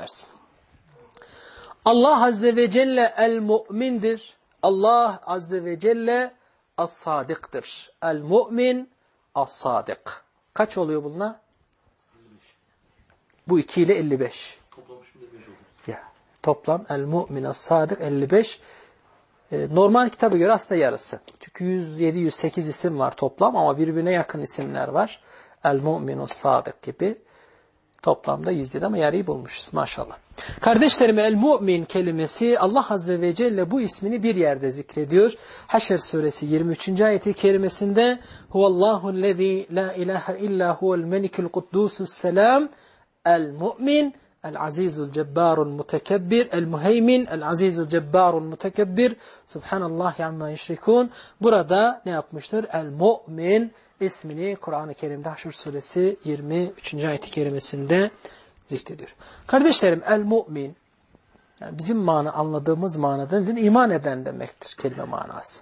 versin. Allah Azze ve Celle el-mu'mindir. Allah Azze ve Celle as-sadıktır. El-mu'min as-sadık. Kaç oluyor bunlar? Bu 2 ile 55. Ya, toplam el-mu'min as-sadık 55. Ee, normal kitaba göre aslında yarısı. Çünkü 107-108 isim var toplam ama birbirine yakın isimler var. El-mu'min as-sadık gibi. Toplamda 107 ama yarıyı bulmuşuz maşallah. Kardeşlerim el-mu'min kelimesi Allah Azze ve Celle bu ismini bir yerde zikrediyor. Haşr suresi 23. ayeti kerimesinde Huvallahu lezî la ilahe illa huvel melikul kuddusus selam el-mu'min el-azizul cebbarul mutekebbir el-muheymin el-azizul cebbarul mutekebbir Subhanallah yamma yüşrikun. Burada ne yapmıştır? El-mu'min ismini Kur'an-ı Kerim'de Haşr suresi 23. ayet-i kerimesinde zikrediyor. Kardeşlerim el-mu'min yani bizim mana anladığımız manada nedir? iman eden demektir kelime manası.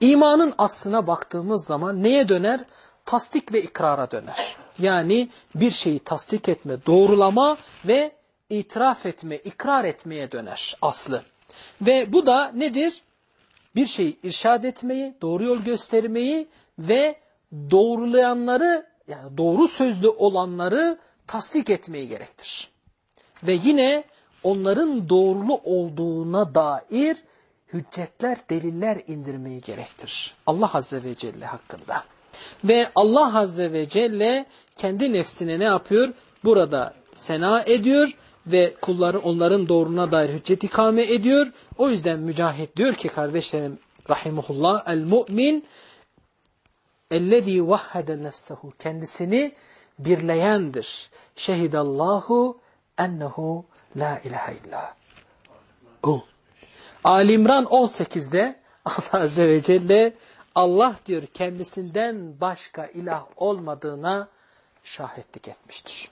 İmanın aslına baktığımız zaman neye döner? Tasdik ve ikrara döner. Yani bir şeyi tasdik etme, doğrulama ve itiraf etme, ikrar etmeye döner aslı. Ve bu da nedir? Bir şeyi irşad etmeyi, doğru yol göstermeyi ve doğrulayanları yani doğru sözlü olanları tasdik etmeyi gerektir. Ve yine onların doğrulu olduğuna dair hüccetler, deliller indirmeyi gerektir. Allah Azze ve Celle hakkında. Ve Allah Azze ve Celle kendi nefsine ne yapıyor? Burada sena ediyor ve kulları onların doğruna dair hüccet ikame ediyor. O yüzden mücahit diyor ki kardeşlerim rahimullah el mu'min ellezî vahhede nefsehu kendisini birleyendir. Şehidallahu ennehu la ilahe illa. O. Ali İmran 18'de Allah Azze ve Celle Allah diyor kendisinden başka ilah olmadığına şahitlik etmiştir.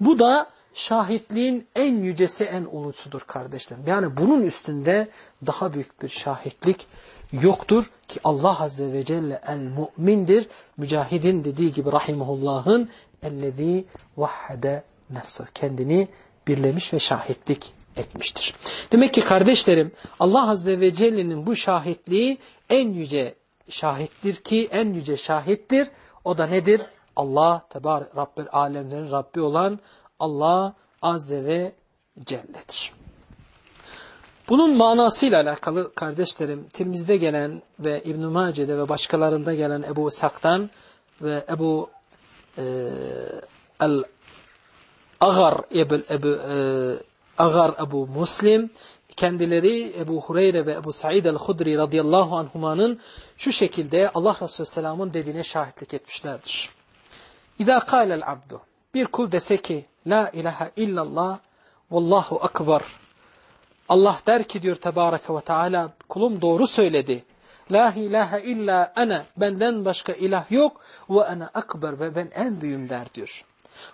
Bu da şahitliğin en yücesi en ulusudur kardeşlerim. Yani bunun üstünde daha büyük bir şahitlik yoktur ki Allah Azze ve Celle el-mu'mindir. Mücahidin dediği gibi rahimullah'ın ellezî vahhede nefsir. Kendini birlemiş ve şahitlik etmiştir. Demek ki kardeşlerim Allah Azze ve Celle'nin bu şahitliği en yüce şahittir ki en yüce şahittir. O da nedir? Allah tebar Rabbel alemlerin Rabbi olan Allah Azze ve Celle'dir. Bunun manasıyla alakalı kardeşlerim Tirmiz'de gelen ve İbn-i Mace'de ve başkalarında gelen Ebu Sak'tan ve Ebu e, el-Agar Ebu, Ebu, e, Agar Ebu Muslim kendileri Ebu Hureyre ve Ebu Said el-Hudri radıyallahu anhumanın şu şekilde Allah Resulü Selam'ın dediğine şahitlik etmişlerdir. İzâ kâlel abdu bir kul dese ki La ilahe illallah vallahu akbar Allah der ki diyor Tebareke ve Teala kulum doğru söyledi. La ilahe illa ana benden başka ilah yok ve ana akbar ve ben en büyüğüm der diyor.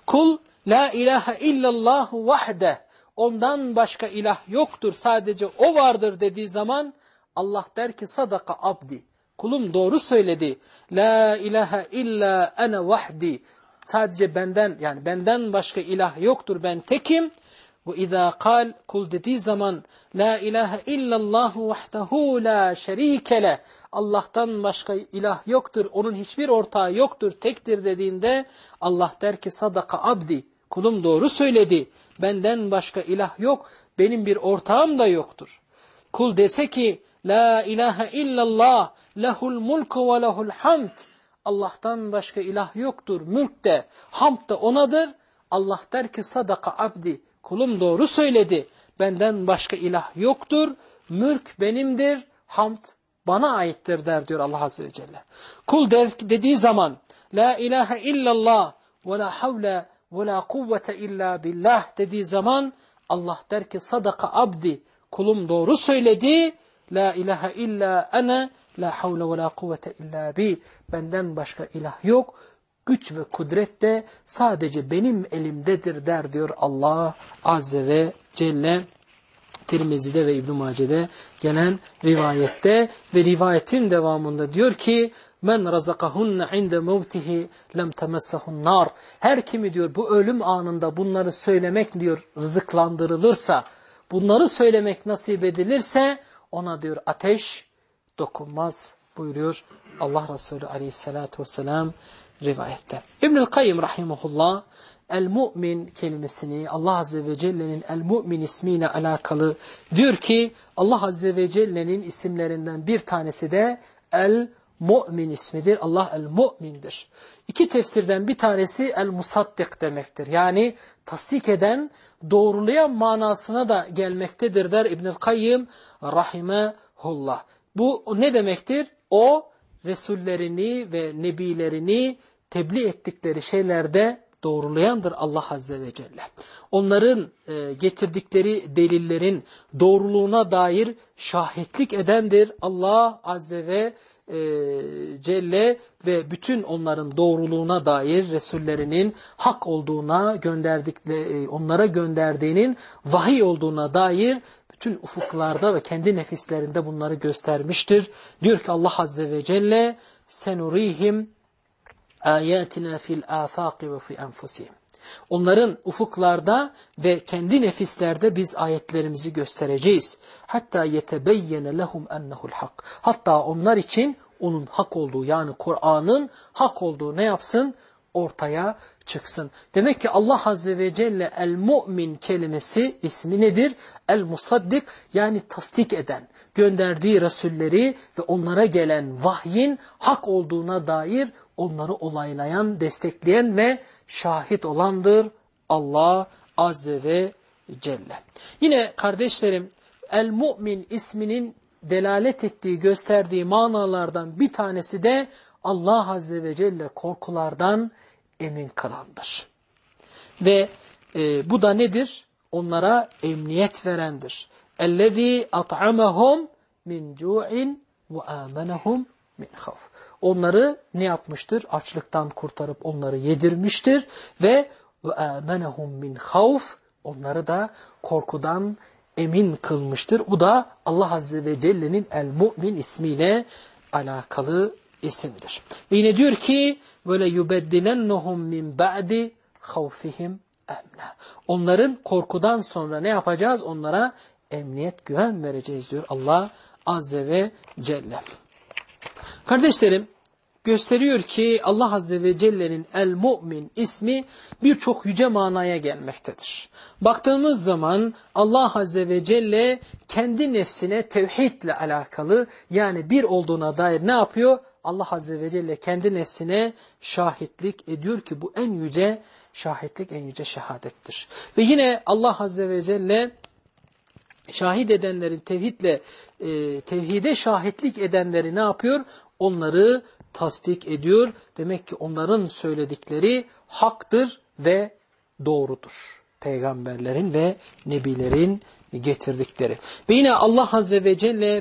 Kul la ilahe illallah vahde ondan başka ilah yoktur sadece o vardır dediği zaman Allah der ki sadaka abdi kulum doğru söyledi. La ilahe illa ana vahdi sadece benden yani benden başka ilah yoktur ben tekim ve izâ kal kul dediği zaman la ilahe illallah vahdehu la şerike Allah'tan başka ilah yoktur. Onun hiçbir ortağı yoktur. Tektir dediğinde Allah der ki sadaka abdi. Kulum doğru söyledi. Benden başka ilah yok. Benim bir ortağım da yoktur. Kul dese ki la ilahe illallah lehul mulku ve lehul hamd. Allah'tan başka ilah yoktur. Mülk de, hamd da onadır. Allah der ki sadaka abdi. Kulum doğru söyledi. Benden başka ilah yoktur. Mülk benimdir. Hamd bana aittir der diyor Allah Azze ve Celle. Kul der, dediği zaman La ilahe illallah ve la havle ve la kuvvete illa billah dediği zaman Allah der ki sadaka abdi. Kulum doğru söyledi. La ilahe illa ana la havle ve la kuvvete illa bi. Benden başka ilah yok güç ve kudret de sadece benim elimdedir der diyor Allah Azze ve Celle Tirmizi'de ve İbn-i Mace'de gelen rivayette ve rivayetin devamında diyor ki Men razakahunne inde mevtihi lem temessahun nar. Her kimi diyor bu ölüm anında bunları söylemek diyor rızıklandırılırsa, bunları söylemek nasip edilirse ona diyor ateş dokunmaz buyuruyor Allah Resulü aleyhissalatu vesselam rivayette. İbnül Kayyım rahimahullah el-mu'min kelimesini Allah Azze ve Celle'nin el-mu'min ismiyle alakalı diyor ki Allah Azze ve Celle'nin isimlerinden bir tanesi de el-mu'min ismidir. Allah el-mu'mindir. İki tefsirden bir tanesi el-musaddik demektir. Yani tasdik eden, doğrulayan manasına da gelmektedir der İbnül Kayyım rahimehullah. Bu ne demektir? O Resullerini ve Nebilerini tebliğ ettikleri şeylerde doğrulayandır Allah Azze ve Celle. Onların e, getirdikleri delillerin doğruluğuna dair şahitlik edendir Allah Azze ve e, Celle ve bütün onların doğruluğuna dair Resullerinin hak olduğuna gönderdikleri, e, onlara gönderdiğinin vahiy olduğuna dair bütün ufuklarda ve kendi nefislerinde bunları göstermiştir. Diyor ki Allah Azze ve Celle senurihim ayatina fil afaqi ve fi enfusihim. Onların ufuklarda ve kendi nefislerde biz ayetlerimizi göstereceğiz. Hatta yetebeyyene lehum ennehu'l hak. Hatta onlar için onun hak olduğu yani Kur'an'ın hak olduğu ne yapsın? Ortaya çıksın. Demek ki Allah Azze ve Celle el-mu'min kelimesi ismi nedir? El-musaddik yani tasdik eden, gönderdiği Resulleri ve onlara gelen vahyin hak olduğuna dair onları olaylayan, destekleyen ve şahit olandır Allah Azze ve Celle. Yine kardeşlerim El-Mu'min isminin delalet ettiği, gösterdiği manalardan bir tanesi de Allah Azze ve Celle korkulardan emin kılandır. Ve e, bu da nedir? Onlara emniyet verendir. اَلَّذ۪ي أَطْعَمَهُمْ مِنْ جُوعٍ وَآمَنَهُمْ مِنْ خَوْفٍ Onları ne yapmıştır? Açlıktan kurtarıp onları yedirmiştir ve وَآمَنَهُمْ min خَوْفٍ Onları da korkudan emin kılmıştır. Bu da Allah Azze ve Celle'nin El-Mu'min ismiyle alakalı isimdir. Ve yine diyor ki böyle yubeddilennahum min ba'di havfihim emna. Onların korkudan sonra ne yapacağız? Onlara emniyet, güven vereceğiz diyor Allah Azze ve Celle. Kardeşlerim gösteriyor ki Allah Azze ve Celle'nin El-Mu'min ismi birçok yüce manaya gelmektedir. Baktığımız zaman Allah Azze ve Celle kendi nefsine tevhidle alakalı yani bir olduğuna dair ne yapıyor? Allah Azze ve Celle kendi nefsine şahitlik ediyor ki bu en yüce şahitlik, en yüce şehadettir. Ve yine Allah Azze ve Celle şahit edenlerin tevhidle, e, tevhide şahitlik edenleri ne yapıyor? Onları tasdik ediyor. Demek ki onların söyledikleri haktır ve doğrudur. Peygamberlerin ve nebilerin getirdikleri. Ve yine Allah Azze ve Celle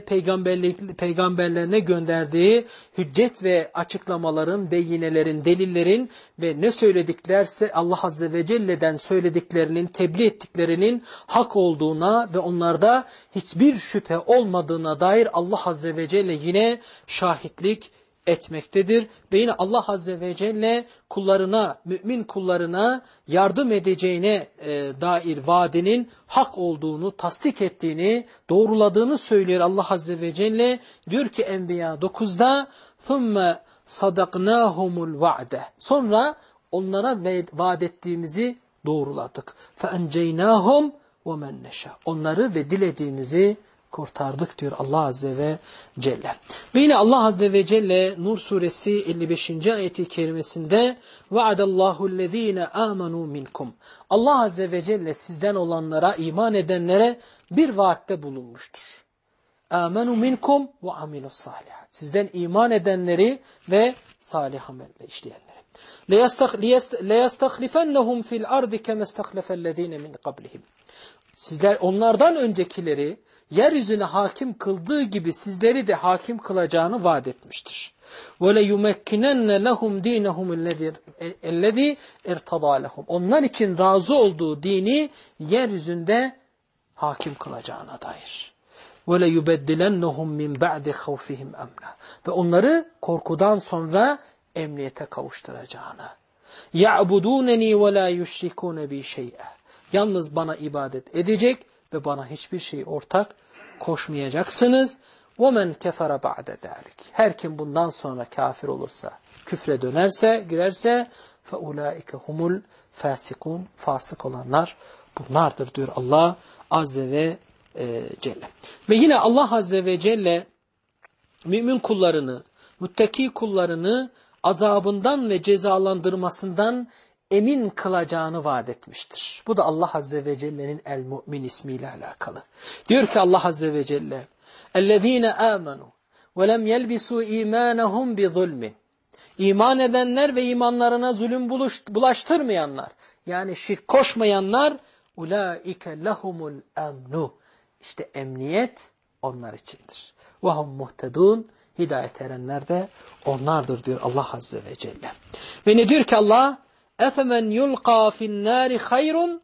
peygamberlerine gönderdiği hüccet ve açıklamaların, beyinelerin, delillerin ve ne söylediklerse Allah Azze ve Celle'den söylediklerinin, tebliğ ettiklerinin hak olduğuna ve onlarda hiçbir şüphe olmadığına dair Allah Azze ve Celle yine şahitlik etmektedir. Ve yine Allah Azze ve Celle kullarına, mümin kullarına yardım edeceğine e, dair vaadinin hak olduğunu, tasdik ettiğini, doğruladığını söylüyor Allah Azze ve Celle. Diyor ki Enbiya 9'da ثُمَّ صَدَقْنَاهُمُ الْوَعْدَ Sonra onlara vaat ettiğimizi doğruladık. فَاَنْجَيْنَاهُمْ وَمَنْ نَشَى Onları ve dilediğimizi kurtardık diyor Allah Azze ve Celle. Ve yine Allah Azze ve Celle Nur suresi 55. ayeti kerimesinde وَعَدَ اللّٰهُ الَّذ۪ينَ آمَنُوا مِنْكُمْ Allah Azze ve Celle sizden olanlara, iman edenlere bir vaatte bulunmuştur. آمَنُوا مِنْكُمْ وَعَمِلُوا الصَّالِحَاتِ Sizden iman edenleri ve salih amelle işleyenleri. لَيَسْتَخْلِفَنَّهُمْ فِي الْأَرْضِ كَمَا اسْتَخْلَفَ الَّذ۪ينَ مِنْ قَبْلِهِمْ Sizler onlardan öncekileri yeryüzüne hakim kıldığı gibi sizleri de hakim kılacağını vaat etmiştir. وَلَيُمَكِّنَنَّ لَهُمْ دِينَهُمُ الَّذ۪ي اِرْتَضَى لَهُمْ Onlar için razı olduğu dini yeryüzünde hakim kılacağına dair. وَلَيُبَدِّلَنَّهُمْ مِنْ بَعْدِ خَوْفِهِمْ اَمْنًا Ve onları korkudan sonra emniyete kavuşturacağına. يَعْبُدُونَنِي وَلَا يُشْرِكُونَ بِي شَيْئًا Yalnız bana ibadet edecek ve bana hiçbir şey ortak koşmayacaksınız. وَمَنْ كَفَرَ بَعْدَ ذَٰلِكِ Her kim bundan sonra kafir olursa, küfre dönerse, girerse فَاُولَٰئِكَ humul fasikun Fasık olanlar bunlardır diyor Allah Azze ve e, Celle. Ve yine Allah Azze ve Celle mümin kullarını, müttaki kullarını azabından ve cezalandırmasından emin kılacağını vaat etmiştir. Bu da Allah Azze ve Celle'nin El-Mu'min ismiyle alakalı. Diyor ki Allah Azze ve Celle اَلَّذ۪ينَ آمَنُوا وَلَمْ يَلْبِسُوا اِيمَانَهُمْ بِظُلْمٍ İman edenler ve imanlarına zulüm bulaştırmayanlar, yani şirk koşmayanlar, ulaike lehumul emnu. İşte emniyet onlar içindir. Vahum muhtedun, hidayet erenler de onlardır diyor Allah Azze ve Celle. Ve ne diyor ki Allah? Efemen yulqa fin nari hayrun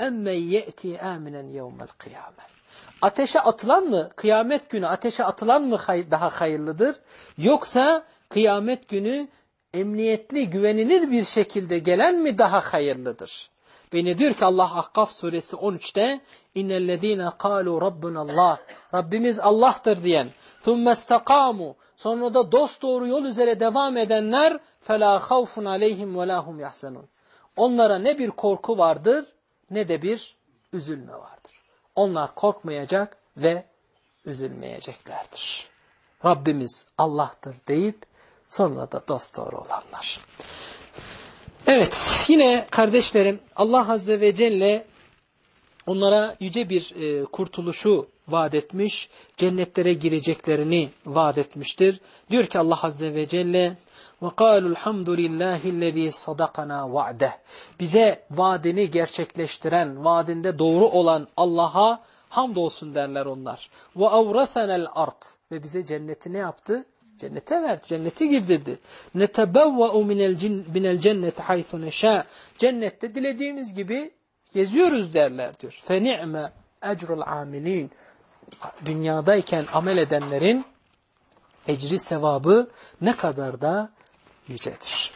emmen ye'ti aminen yevmel kıyame. Ateşe atılan mı, kıyamet günü ateşe atılan mı daha hayırlıdır? Yoksa kıyamet günü emniyetli, güvenilir bir şekilde gelen mi daha hayırlıdır? Ve ne diyor ki Allah Ahkaf suresi 13'te İnnellezîne kâlû rabbunallah Rabbimiz Allah'tır diyen ثُمَّ اسْتَقَامُوا Sonra da dost doğru yol üzere devam edenler فَلَا خَوْفٌ عَلَيْهِمْ وَلَا هُمْ يَحْزَنُونَ Onlara ne bir korku vardır ne de bir üzülme vardır. Onlar korkmayacak ve üzülmeyeceklerdir. Rabbimiz Allah'tır deyip sonra da dost doğru olanlar. Evet yine kardeşlerim Allah Azze ve Celle onlara yüce bir e, kurtuluşu vaat etmiş, cennetlere gireceklerini vaat etmiştir. Diyor ki Allah Azze ve Celle وَقَالُوا الْحَمْدُ لِلّٰهِ الَّذ۪ي صَدَقَنَا وَعْدَهِ Bize vaadini gerçekleştiren, vaadinde doğru olan Allah'a hamdolsun derler onlar. وَاَوْرَثَنَا الْأَرْضِ Ve bize cenneti ne yaptı? Cennete verdi, cennete girdirdi. نَتَبَوَّأُ مِنَ الْجَنَّةِ حَيْثُ نَشَاءُ Cennette dilediğimiz gibi geziyoruz derler diyor. فَنِعْمَ اَجْرُ الْعَامِلِينَ Dünyadayken amel edenlerin ecri sevabı ne kadar da yücedir.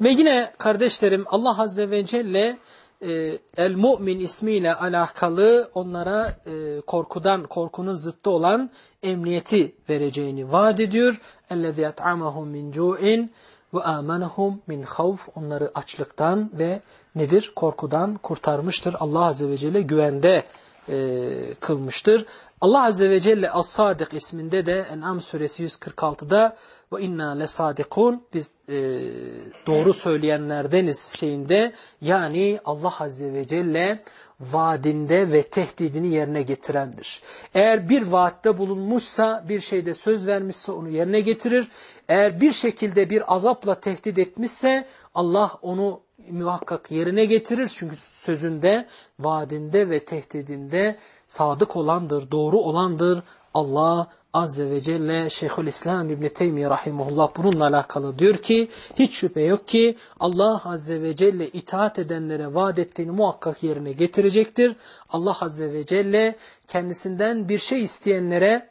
Ve yine kardeşlerim Allah Azze ve Celle e, El-Mu'min ismiyle alakalı onlara e, korkudan, korkunun zıttı olan emniyeti vereceğini vaat ediyor. اَلَّذِي اَتْعَمَهُمْ مِنْ جُوءٍ ve amenahum min havf onları açlıktan ve nedir korkudan kurtarmıştır. Allah Azze ve Celle güvende e, kılmıştır. Allah Azze ve Celle As-Sadik isminde de En'am suresi 146'da ve inna le sadikun biz e, doğru söyleyenlerdeniz şeyinde yani Allah Azze ve Celle vaadinde ve tehdidini yerine getirendir. Eğer bir vaatte bulunmuşsa, bir şeyde söz vermişse onu yerine getirir. Eğer bir şekilde bir azapla tehdit etmişse Allah onu muhakkak yerine getirir. Çünkü sözünde, vaadinde ve tehdidinde sadık olandır, doğru olandır. Allah Azze ve Celle Şeyhülislam İbni Teymiye Rahimullah bununla alakalı diyor ki hiç şüphe yok ki Allah Azze ve Celle itaat edenlere vaat ettiğini muhakkak yerine getirecektir. Allah Azze ve Celle kendisinden bir şey isteyenlere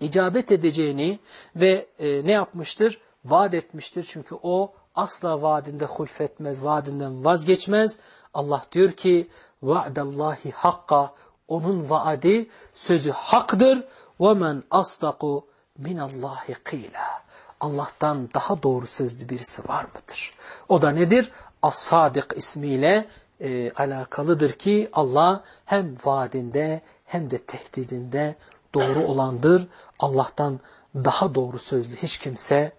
icabet edeceğini ve e, ne yapmıştır? Vaat etmiştir. Çünkü o asla vaadinde hulfetmez, vaadinden vazgeçmez. Allah diyor ki vaadallahi hakka onun vaadi sözü haktır. وَمَنْ أَصْدَقُ مِنَ اللّٰهِ قِيلًا Allah'tan daha doğru sözlü birisi var mıdır? O da nedir? As-Sadık ismiyle e, alakalıdır ki Allah hem vaadinde hem de tehdidinde doğru olandır. Allah'tan daha doğru sözlü hiç kimse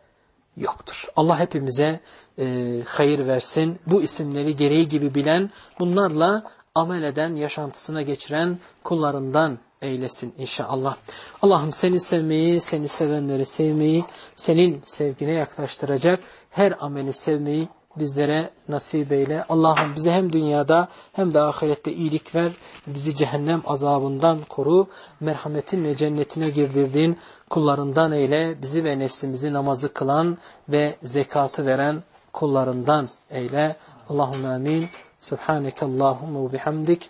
yoktur. Allah hepimize e, hayır versin. Bu isimleri gereği gibi bilen, bunlarla amel eden, yaşantısına geçiren kullarından eylesin inşallah. Allah'ım seni sevmeyi, seni sevenleri sevmeyi, senin sevgine yaklaştıracak her ameli sevmeyi bizlere nasip eyle. Allah'ım bize hem dünyada hem de ahirette iyilik ver. Bizi cehennem azabından koru. Merhametinle cennetine girdirdiğin kullarından eyle. Bizi ve neslimizi namazı kılan ve zekatı veren kullarından eyle. Allahümme amin. Subhaneke Allahümme bihamdik.